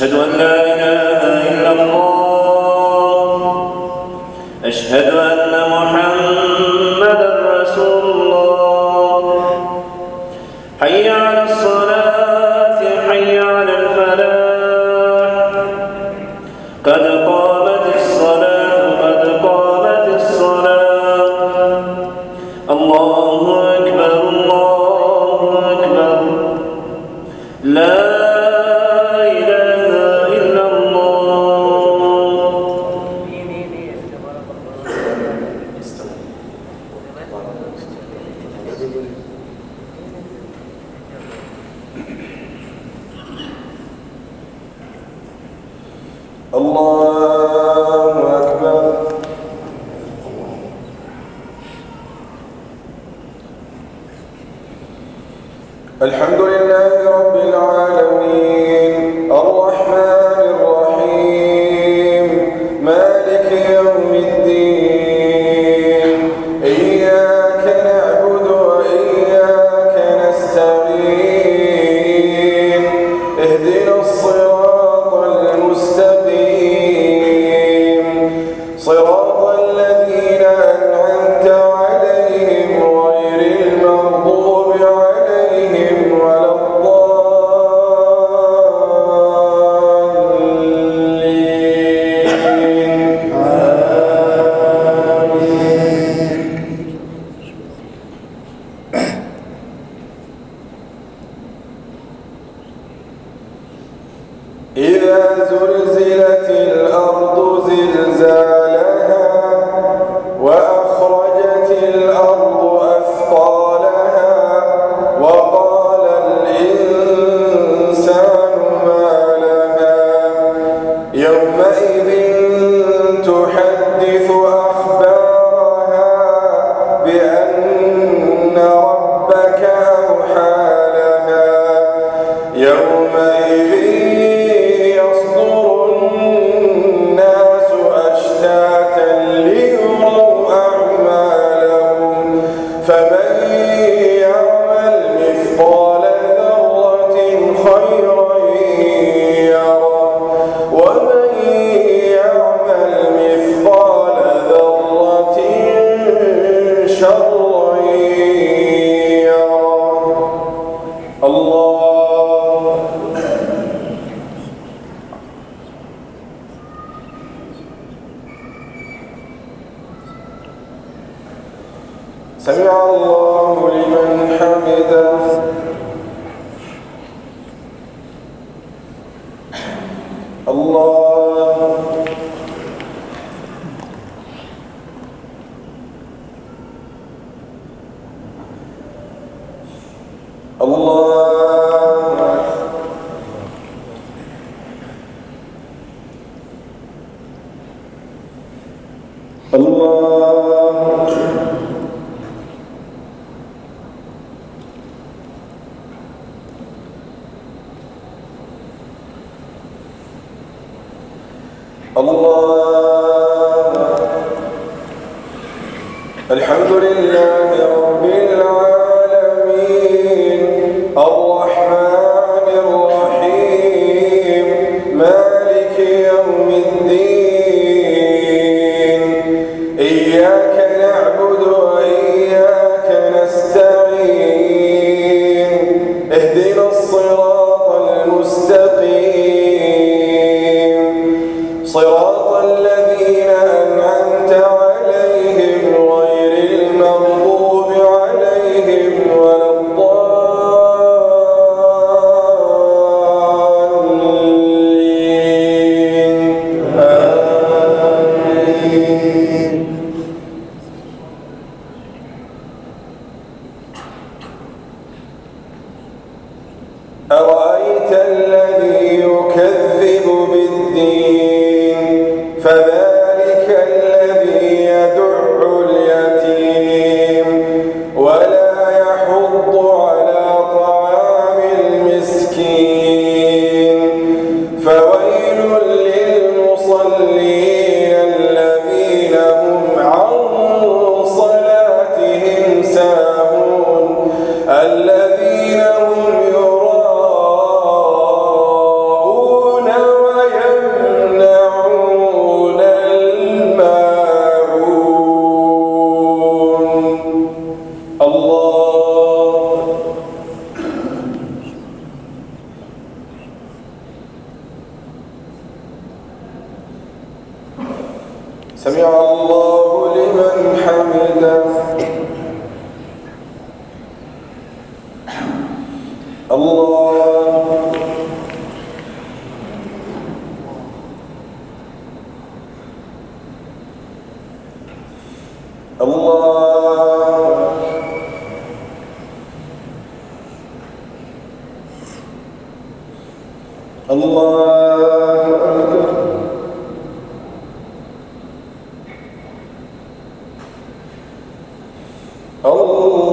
أشهد أن لا إذا زلزلت الأرض سمع الله لمن حمده. الله. الحمد لله. فما الله أكبر الله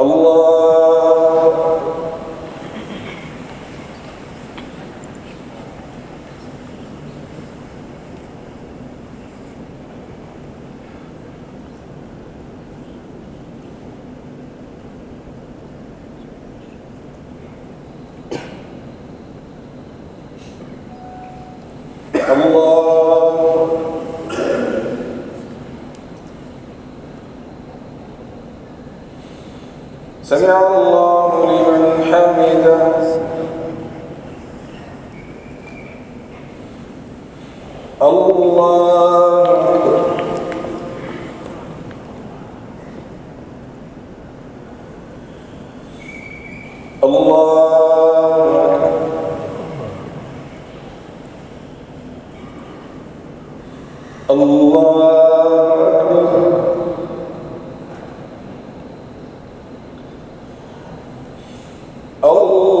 الله الله سمع الله لمن حمده الله الله الله الله